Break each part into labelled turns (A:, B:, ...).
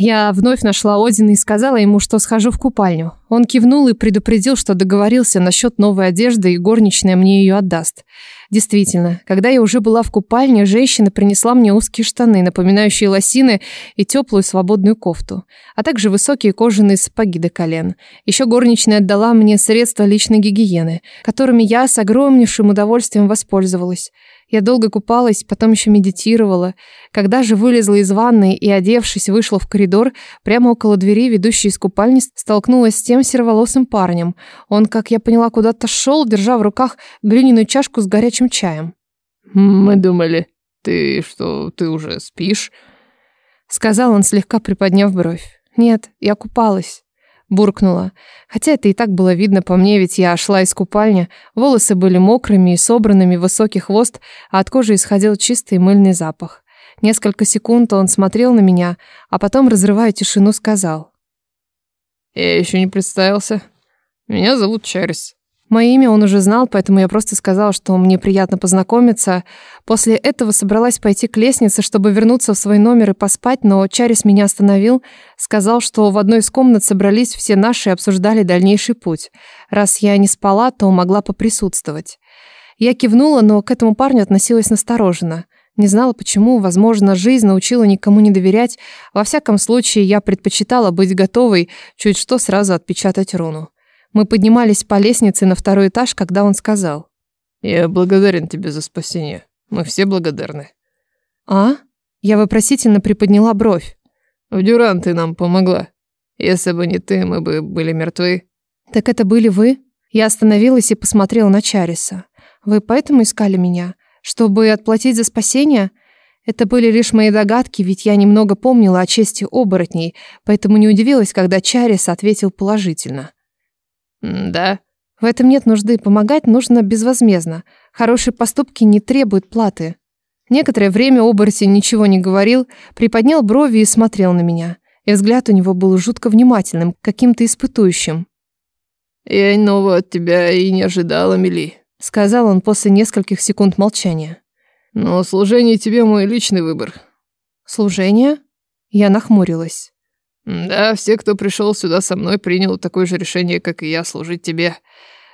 A: Я вновь нашла Один и сказала ему, что схожу в купальню. Он кивнул и предупредил, что договорился насчет новой одежды, и горничная мне ее отдаст. Действительно, когда я уже была в купальне, женщина принесла мне узкие штаны, напоминающие лосины, и теплую свободную кофту, а также высокие кожаные сапоги до колен. Еще горничная отдала мне средства личной гигиены, которыми я с огромнейшим удовольствием воспользовалась. Я долго купалась, потом еще медитировала. Когда же вылезла из ванной и, одевшись, вышла в коридор, прямо около двери, ведущей из купальни, столкнулась с тем сероволосым парнем. Он, как я поняла, куда-то шел, держа в руках глиняную чашку с горячим чаем.
B: «Мы думали, ты что, ты уже спишь?»
A: Сказал он, слегка приподняв бровь. «Нет, я купалась» буркнула. Хотя это и так было видно по мне, ведь я шла из купальни, волосы были мокрыми и собранными в высокий хвост, а от кожи исходил чистый мыльный запах. Несколько секунд он смотрел на меня, а потом, разрывая тишину, сказал.
B: «Я еще не представился. Меня зовут Чарис.
A: Мое имя он уже знал, поэтому я просто сказала, что мне приятно познакомиться. После этого собралась пойти к лестнице, чтобы вернуться в свой номер и поспать, но Чарис меня остановил, сказал, что в одной из комнат собрались все наши и обсуждали дальнейший путь. Раз я не спала, то могла поприсутствовать. Я кивнула, но к этому парню относилась настороженно. Не знала почему, возможно, жизнь научила никому не доверять. Во всяком случае, я предпочитала быть готовой чуть что сразу отпечатать руну. Мы поднимались по лестнице на второй этаж, когда он сказал.
B: «Я благодарен тебе за спасение. Мы все благодарны».
A: «А?» Я вопросительно приподняла бровь.
B: «В Дюран ты нам помогла. Если бы не ты, мы бы были мертвы».
A: «Так это были вы?» Я остановилась и посмотрела на Чариса. «Вы поэтому искали меня? Чтобы отплатить за спасение?» Это были лишь мои догадки, ведь я немного помнила о чести оборотней, поэтому не удивилась, когда Чарис ответил положительно.
B: «Да.
A: В этом нет нужды. Помогать нужно безвозмездно. Хорошие поступки не требуют платы». Некоторое время оборотень ничего не говорил, приподнял брови и смотрел на меня. И взгляд у него был жутко внимательным, каким-то испытующим.
B: «Я иного от тебя и не ожидала, Мели», —
A: сказал он после нескольких секунд молчания.
B: «Но служение тебе мой личный выбор».
A: «Служение?» Я нахмурилась.
B: Да, все, кто пришел сюда со мной, принял такое же решение, как и я, служить тебе.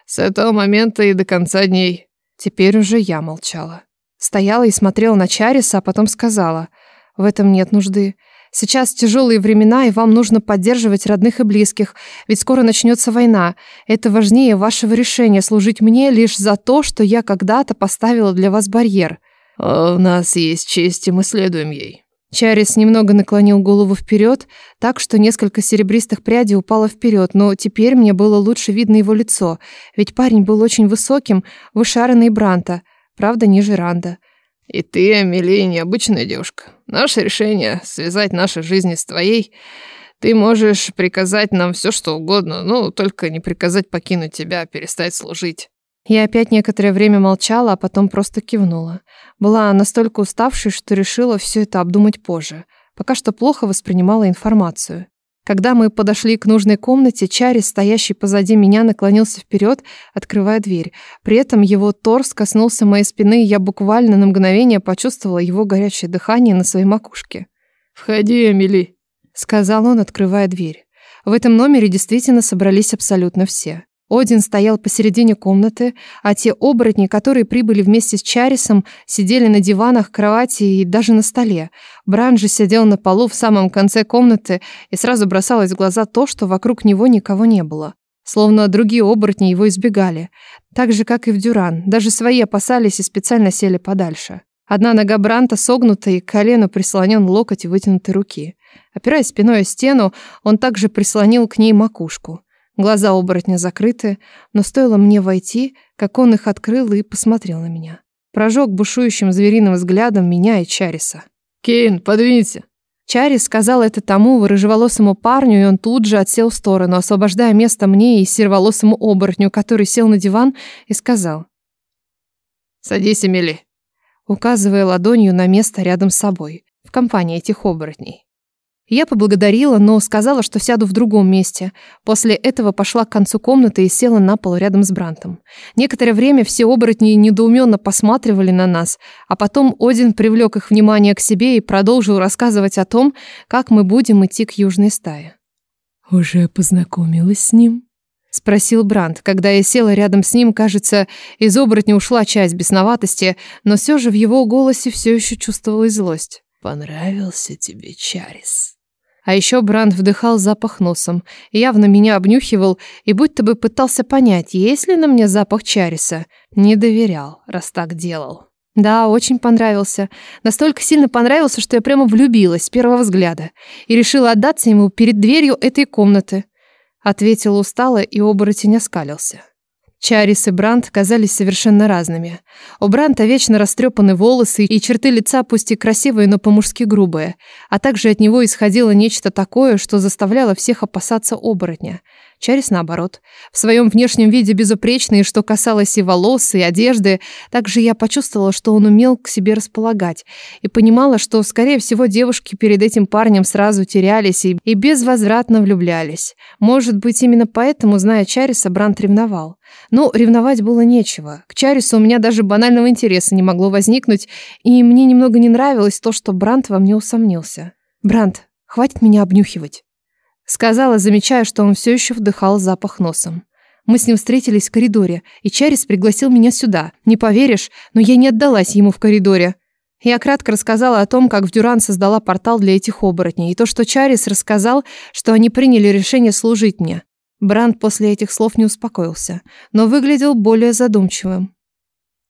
B: С этого момента и до конца дней.
A: Теперь уже я молчала. Стояла и смотрела на Чариса, а потом сказала. В этом нет нужды. Сейчас тяжелые времена, и вам нужно поддерживать родных и близких, ведь скоро начнется война. Это важнее вашего решения служить мне лишь за то, что я когда-то поставила для вас барьер.
B: А у нас есть честь, и мы следуем ей.
A: Чарис немного наклонил голову вперед, так что несколько серебристых прядей упало вперед, но теперь мне было лучше видно его лицо, ведь парень был очень высоким, выше Раны и Бранта, правда, ниже Ранда.
B: «И ты, Амелия, необычная девушка. Наше решение — связать наши жизни с твоей. Ты можешь приказать нам все, что угодно, но только не приказать покинуть тебя, а перестать служить».
A: Я опять некоторое время молчала, а потом просто кивнула. Была настолько уставшей, что решила все это обдумать позже. Пока что плохо воспринимала информацию. Когда мы подошли к нужной комнате, Чари, стоящий позади меня, наклонился вперед, открывая дверь. При этом его торс коснулся моей спины, и я буквально на мгновение почувствовала его горячее дыхание на своей макушке.
B: «Входи, Эмили», —
A: сказал он, открывая дверь. В этом номере действительно собрались абсолютно все. Один стоял посередине комнаты, а те оборотни, которые прибыли вместе с Чарисом, сидели на диванах, кровати и даже на столе. Бран же сидел на полу в самом конце комнаты, и сразу бросалось в глаза то, что вокруг него никого не было. Словно другие оборотни его избегали. Так же, как и в Дюран. Даже свои опасались и специально сели подальше. Одна нога Бранта согнута и к колену прислонен локоть вытянутой руки. Опираясь спиной о стену, он также прислонил к ней макушку. Глаза оборотня закрыты, но стоило мне войти, как он их открыл и посмотрел на меня. Прожег бушующим звериным взглядом меня и Чариса.
B: «Кейн, подвинься!»
A: Чарис сказал это тому рыжеволосому парню, и он тут же отсел в сторону, освобождая место мне и серволосому оборотню, который сел на диван и сказал.
B: «Садись, Эмили»,
A: указывая ладонью на место рядом с собой, в компании этих оборотней. Я поблагодарила, но сказала, что сяду в другом месте. После этого пошла к концу комнаты и села на пол рядом с Брантом. Некоторое время все оборотни недоуменно посматривали на нас, а потом Один привлек их внимание к себе и продолжил рассказывать о том, как мы будем идти к южной стае.
C: «Уже познакомилась с ним?»
A: — спросил Брант, Когда я села рядом с ним, кажется, из оборотня ушла часть бесноватости, но все же в его голосе все еще чувствовалась злость.
C: «Понравился тебе Чарис?»
A: А еще Бранд вдыхал запах носом, явно меня обнюхивал и будто бы пытался понять, есть ли на мне запах Чариса. Не доверял, раз так делал. Да, очень понравился. Настолько сильно понравился, что я прямо влюбилась с первого взгляда и решила отдаться ему перед дверью этой комнаты. Ответила устало, и оборотень оскалился. Чарис и Брант казались совершенно разными. У Бранта вечно растрепаны волосы и черты лица пусть и красивые, но по-мужски грубые, а также от него исходило нечто такое, что заставляло всех опасаться оборотня — Чарис, наоборот, в своем внешнем виде безупречный, что касалось и волос, и одежды, также я почувствовала, что он умел к себе располагать, и понимала, что, скорее всего, девушки перед этим парнем сразу терялись и, и безвозвратно влюблялись. Может быть, именно поэтому, зная Чариса, Брант ревновал. Но ревновать было нечего. К Чарису у меня даже банального интереса не могло возникнуть, и мне немного не нравилось то, что Брант во мне усомнился. «Брант, хватит меня обнюхивать». Сказала, замечая, что он все еще вдыхал запах носом. Мы с ним встретились в коридоре, и Чарис пригласил меня сюда. Не поверишь, но я не отдалась ему в коридоре. Я кратко рассказала о том, как в Дюран создала портал для этих оборотней, и то, что Чарис рассказал, что они приняли решение служить мне. Бранд после этих слов не успокоился, но выглядел более задумчивым.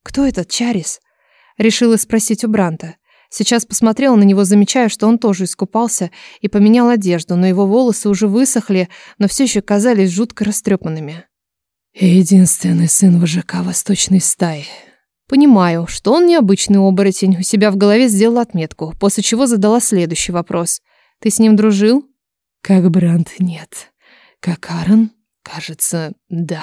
A: «Кто этот Чарис?» — решила спросить у Бранта. Сейчас посмотрела на него, замечая, что он тоже искупался и поменял одежду, но его волосы уже высохли, но все еще казались жутко растрепанными.
C: «Единственный сын вожака восточной стаи»,
A: Понимаю, что он необычный оборотень, у себя в голове сделала отметку, после чего задала следующий вопрос. Ты с ним дружил?
C: Как Бранд, нет. Как Аарон? Кажется, да.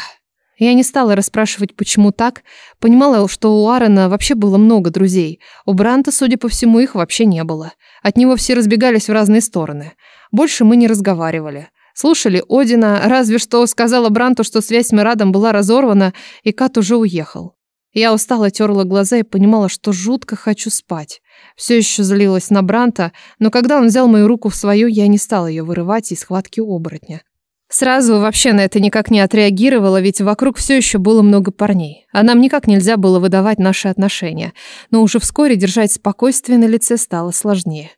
A: Я не стала расспрашивать, почему так. Понимала, что у Аарона вообще было много друзей. У Бранта, судя по всему, их вообще не было. От него все разбегались в разные стороны. Больше мы не разговаривали. Слушали Одина, разве что сказала Бранту, что связь с Мирадом была разорвана, и Кат уже уехал. Я устала, терла глаза и понимала, что жутко хочу спать. Все еще злилась на Бранта, но когда он взял мою руку в свою, я не стала ее вырывать из схватки оборотня. Сразу вообще на это никак не отреагировала, ведь вокруг все еще было много парней. А нам никак нельзя было выдавать наши отношения. Но уже вскоре держать спокойствие на лице стало сложнее.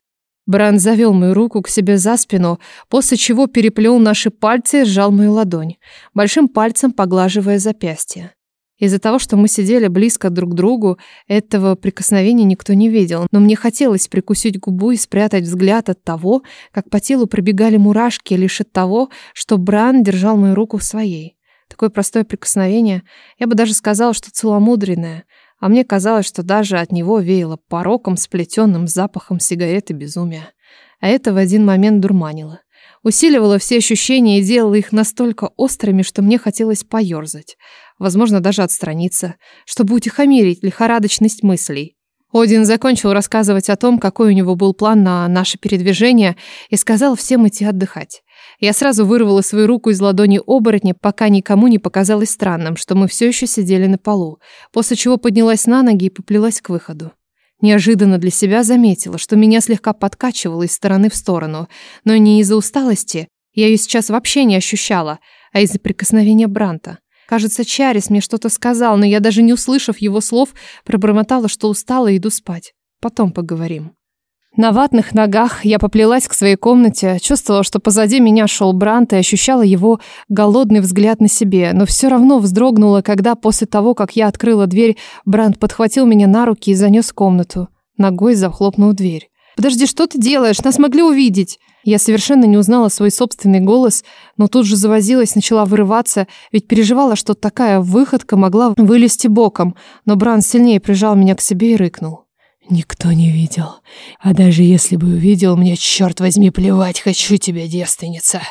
A: Бран завел мою руку к себе за спину, после чего переплел наши пальцы и сжал мою ладонь, большим пальцем поглаживая запястье. Из-за того, что мы сидели близко друг к другу, этого прикосновения никто не видел, но мне хотелось прикусить губу и спрятать взгляд от того, как по телу пробегали мурашки лишь от того, что Бран держал мою руку в своей. Такое простое прикосновение, я бы даже сказала, что целомудренное, а мне казалось, что даже от него веяло пороком, сплетенным запахом сигареты безумия. А это в один момент дурманило усиливало все ощущения и делало их настолько острыми, что мне хотелось поерзать возможно, даже отстраниться, чтобы утихомирить лихорадочность мыслей. Один закончил рассказывать о том, какой у него был план на наше передвижение, и сказал всем идти отдыхать. Я сразу вырвала свою руку из ладони оборотня, пока никому не показалось странным, что мы все еще сидели на полу, после чего поднялась на ноги и поплелась к выходу. Неожиданно для себя заметила, что меня слегка подкачивало из стороны в сторону, но не из-за усталости, я ее сейчас вообще не ощущала, а из-за прикосновения Бранта. Кажется, Чарис мне что-то сказал, но я даже не услышав его слов, пробормотала, что устала и иду спать. Потом поговорим. На ватных ногах я поплелась к своей комнате, чувствовала, что позади меня шел Брант и ощущала его голодный взгляд на себе, но все равно вздрогнула, когда после того, как я открыла дверь, Брант подхватил меня на руки и занес в комнату, ногой захлопнул дверь. Подожди, что ты делаешь? Нас могли увидеть. Я совершенно не узнала свой собственный голос, но тут же завозилась, начала вырываться, ведь переживала, что такая выходка могла вылезти боком. Но Бран сильнее прижал меня к себе и рыкнул.
C: Никто не видел. А даже если бы увидел, мне, черт возьми, плевать, хочу тебя, девственница.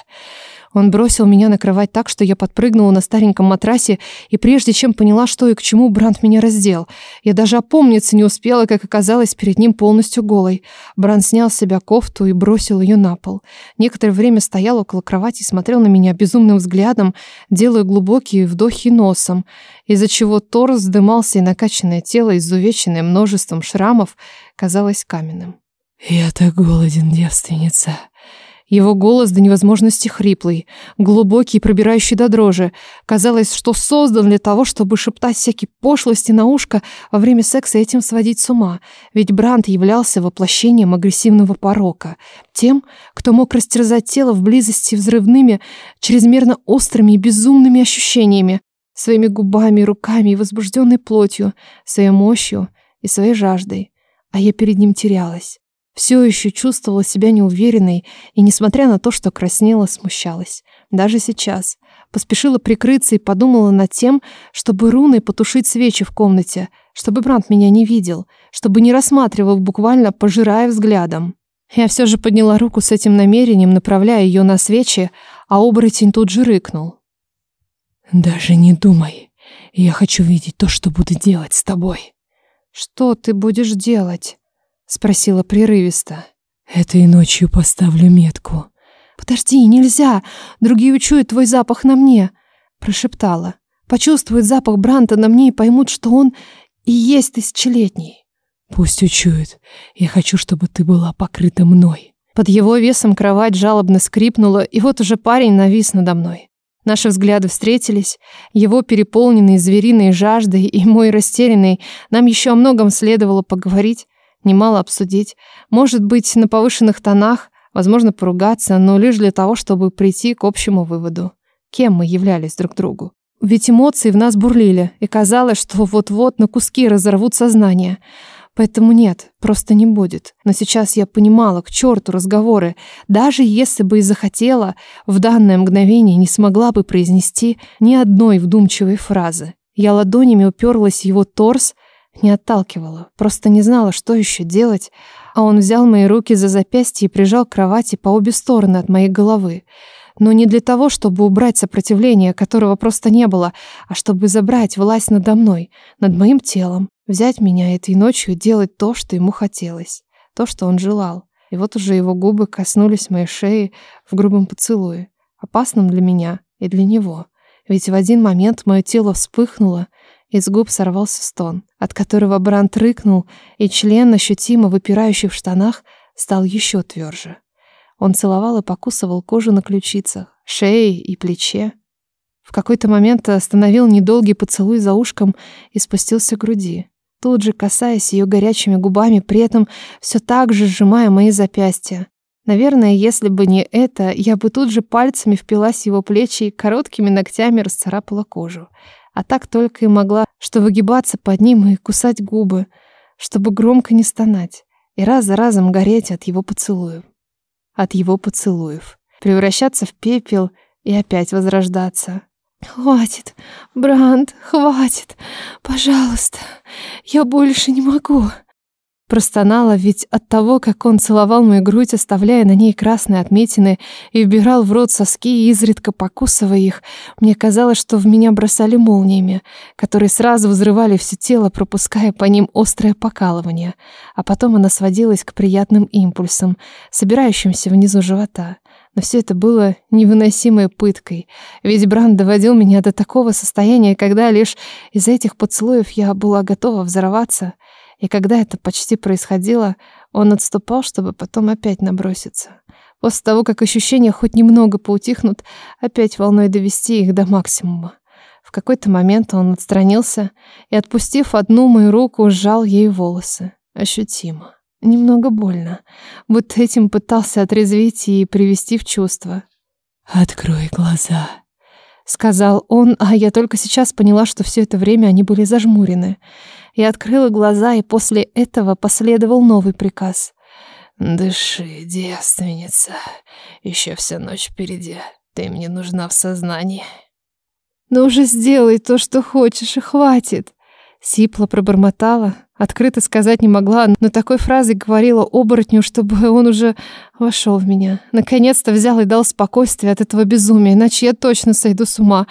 A: Он бросил меня на кровать так, что я подпрыгнула на стареньком матрасе, и прежде чем поняла, что и к чему, Бранд меня раздел. Я даже опомниться не успела, как оказалась перед ним полностью голой. Бранд снял с себя кофту и бросил ее на пол. Некоторое время стоял около кровати и смотрел на меня безумным взглядом, делая глубокие вдохи носом, из-за чего торс вздымался и накачанное тело, изувеченное множеством шрамов, казалось каменным.
C: «Я так голоден, девственница!»
A: Его голос до невозможности хриплый, глубокий, пробирающий до дрожи. Казалось, что создан для того, чтобы шептать всякие пошлости на ушко во время секса и этим сводить с ума. Ведь Бранд являлся воплощением агрессивного порока. Тем, кто мог растерзать тело в близости взрывными, чрезмерно острыми и безумными ощущениями. Своими губами, руками и возбужденной плотью, своей мощью и своей жаждой. А я перед ним терялась все еще чувствовала себя неуверенной и, несмотря на то, что краснела, смущалась. Даже сейчас. Поспешила прикрыться и подумала над тем, чтобы руной потушить свечи в комнате, чтобы Брант меня не видел, чтобы не рассматривал, буквально пожирая взглядом. Я все же подняла руку с этим намерением, направляя ее на свечи, а оборотень тут же рыкнул.
C: «Даже не думай. Я хочу видеть то, что буду делать с тобой».
A: «Что ты будешь делать?» спросила прерывисто.
C: «Этой ночью поставлю метку».
A: «Подожди, нельзя! Другие учуют твой запах на мне!» Прошептала. «Почувствуют запах Бранта на мне и поймут, что он и есть тысячелетний».
C: «Пусть учуют. Я хочу, чтобы ты была покрыта мной».
A: Под его весом кровать жалобно скрипнула, и вот уже парень навис надо мной. Наши взгляды встретились, его переполненные звериной жаждой и мой растерянный, нам еще о многом следовало поговорить, немало обсудить, может быть, на повышенных тонах, возможно, поругаться, но лишь для того, чтобы прийти к общему выводу. Кем мы являлись друг другу? Ведь эмоции в нас бурлили, и казалось, что вот-вот на куски разорвут сознание. Поэтому нет, просто не будет. Но сейчас я понимала, к черту разговоры. Даже если бы и захотела, в данное мгновение не смогла бы произнести ни одной вдумчивой фразы. Я ладонями уперлась в его торс, не отталкивала, просто не знала, что еще делать, а он взял мои руки за запястье и прижал к кровати по обе стороны от моей головы. Но не для того, чтобы убрать сопротивление, которого просто не было, а чтобы забрать власть надо мной, над моим телом, взять меня этой ночью и делать то, что ему хотелось, то, что он желал. И вот уже его губы коснулись моей шеи в грубом поцелуе, опасном для меня и для него. Ведь в один момент мое тело вспыхнуло, из губ сорвался стон, от которого Брант рыкнул, и член, ощутимо выпирающий в штанах, стал еще тверже. Он целовал и покусывал кожу на ключицах, шее и плече. В какой-то момент остановил недолгий поцелуй за ушком и спустился к груди, тут же касаясь ее горячими губами, при этом все так же сжимая мои запястья. Наверное, если бы не это, я бы тут же пальцами впилась его плечи и короткими ногтями расцарапала кожу. А так только и могла, что выгибаться под ним и кусать губы, чтобы громко не стонать, и раз за разом гореть от его поцелуев. От его поцелуев. Превращаться в пепел и опять возрождаться. «Хватит, Бранд, хватит! Пожалуйста, я больше не могу!» простонала, ведь от того, как он целовал мою грудь, оставляя на ней красные отметины, и вбирал в рот соски, изредка покусывая их, мне казалось, что в меня бросали молниями, которые сразу взрывали все тело, пропуская по ним острое покалывание. А потом она сводилась к приятным импульсам, собирающимся внизу живота. Но все это было невыносимой пыткой, ведь Бран доводил меня до такого состояния, когда лишь из-за этих поцелуев я была готова взорваться — и когда это почти происходило, он отступал, чтобы потом опять наброситься. После того, как ощущения хоть немного поутихнут, опять волной довести их до максимума. В какой-то момент он отстранился и, отпустив одну мою руку, сжал ей волосы. Ощутимо. Немного больно. Вот этим пытался отрезвить и привести в чувство.
C: «Открой глаза», —
A: сказал он, а я только сейчас поняла, что все это время они были зажмурены. «Открой глаза» и открыла глаза, и после этого последовал новый приказ.
B: «Дыши, девственница, еще вся ночь впереди, ты мне нужна в сознании».
A: «Ну уже сделай то, что хочешь, и хватит!» Сипла пробормотала, открыто сказать не могла, но такой фразой говорила оборотню, чтобы он уже вошел в меня. Наконец-то взял и дал спокойствие от этого безумия, иначе я точно сойду с ума.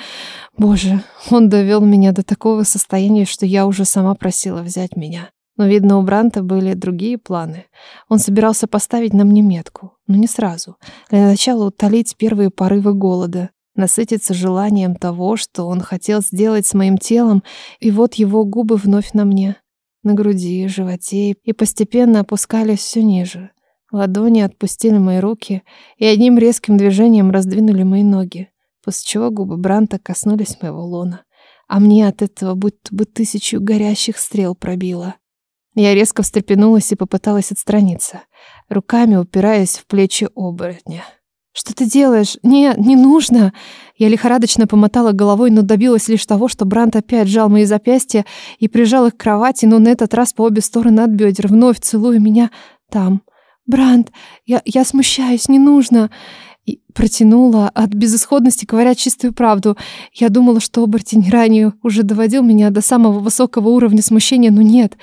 A: Боже, он довел меня до такого состояния, что я уже сама просила взять меня. Но, видно, у Бранта были другие планы. Он собирался поставить нам мне метку, но не сразу. Для начала утолить первые порывы голода, насытиться желанием того, что он хотел сделать с моим телом, и вот его губы вновь на мне на груди, животе и постепенно опускались все ниже. Ладони отпустили мои руки и одним резким движением раздвинули мои ноги, после чего губы Бранта коснулись моего лона. А мне от этого будто бы тысячу горящих стрел пробило. Я резко встрепенулась и попыталась отстраниться, руками упираясь в плечи оборотня. «Что ты делаешь? Не, не нужно!» Я лихорадочно помотала головой, но добилась лишь того, что Брант опять жал мои запястья и прижал их к кровати, но на этот раз по обе стороны от бедер, вновь целуя меня там. «Брант, я, я смущаюсь, не нужно!» И протянула от безысходности, говоря чистую правду. Я думала, что оборотень ранее уже доводил меня до самого высокого уровня смущения, но нет.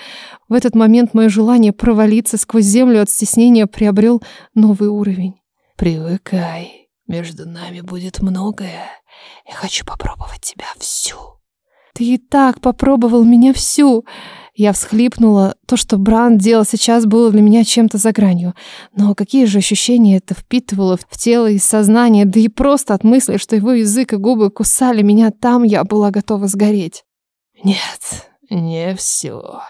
A: В этот момент мое желание провалиться сквозь землю от стеснения приобрел новый уровень.
C: «Привыкай, между нами будет многое. Я хочу попробовать тебя всю».
A: «Ты и так попробовал меня всю!» Я всхлипнула. То, что Бранд делал сейчас, было для меня чем-то за гранью. Но какие же ощущения это впитывало в тело и сознание, да и просто от мысли, что его язык и губы кусали меня там, я была готова сгореть.
C: «Нет, не все»,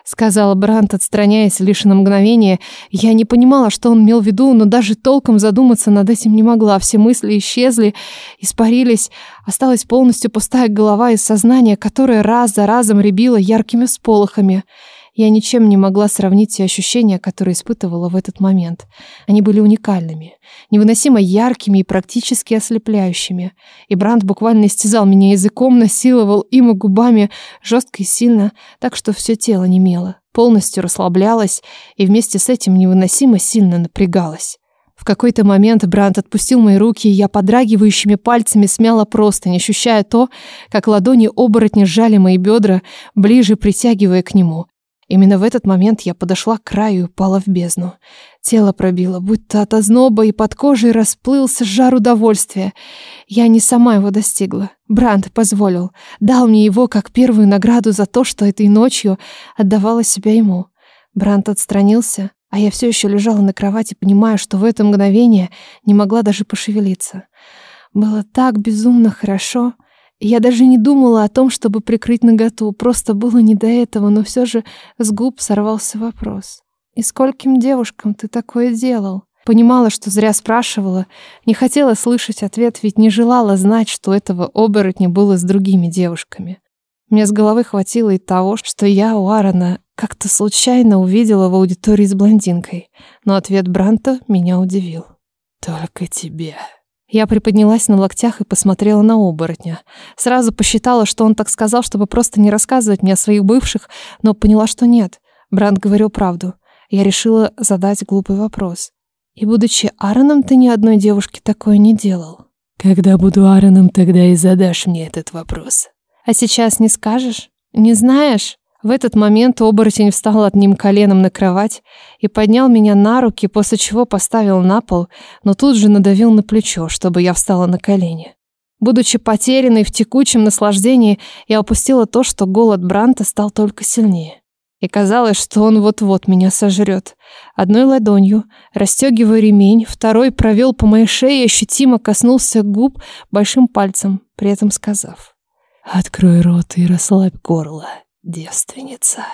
C: —
A: сказала Брант, отстраняясь лишь на мгновение. Я не понимала, что он имел в виду, но даже толком задуматься над этим не могла. Все мысли исчезли, испарились. Осталась полностью пустая голова и сознание, которое раз за разом рябило яркими сполохами. Я ничем не могла сравнить те ощущения, которые испытывала в этот момент. Они были уникальными, невыносимо яркими и практически ослепляющими. И Бранд буквально истязал меня языком, насиловал им и губами жестко и сильно, так что все тело немело, полностью расслаблялось и вместе с этим невыносимо сильно напрягалось. В какой-то момент Брант отпустил мои руки, и я подрагивающими пальцами смяла не ощущая то, как ладони оборотня сжали мои бедра, ближе притягивая к нему. Именно в этот момент я подошла к краю и упала в бездну. Тело пробило, будто от озноба, и под кожей расплылся жар удовольствия. Я не сама его достигла. Бранд позволил. Дал мне его как первую награду за то, что этой ночью отдавала себя ему. Бранд отстранился, а я все еще лежала на кровати, понимая, что в это мгновение не могла даже пошевелиться. Было так безумно хорошо. Я даже не думала о том, чтобы прикрыть наготу, просто было не до этого, но все же с губ сорвался вопрос. «И скольким девушкам ты такое делал?» Понимала, что зря спрашивала, не хотела слышать ответ, ведь не желала знать, что этого оборотня было с другими девушками. Мне с головы хватило и того, что я у Аарона как-то случайно увидела в аудитории с блондинкой, но ответ Бранта меня удивил.
C: «Только тебе».
A: Я приподнялась на локтях и посмотрела на оборотня. Сразу посчитала, что он так сказал, чтобы просто не рассказывать мне о своих бывших, но поняла, что нет. Бранд говорил правду. Я решила задать глупый вопрос. «И будучи Аароном, ты ни одной девушке такое не делал?»
C: «Когда буду Аароном, тогда и задашь мне этот вопрос».
A: «А сейчас не скажешь? Не знаешь?» В этот момент оборотень встал одним коленом на кровать и поднял меня на руки, после чего поставил на пол, но тут же надавил на плечо, чтобы я встала на колени. Будучи потерянной в текучем наслаждении, я опустила то, что голод Бранта стал только сильнее. И казалось, что он вот-вот меня сожрет. Одной ладонью, расстегивая ремень, второй провел по моей шее и ощутимо коснулся губ большим пальцем, при этом сказав
C: «Открой рот и расслабь горло». девственница.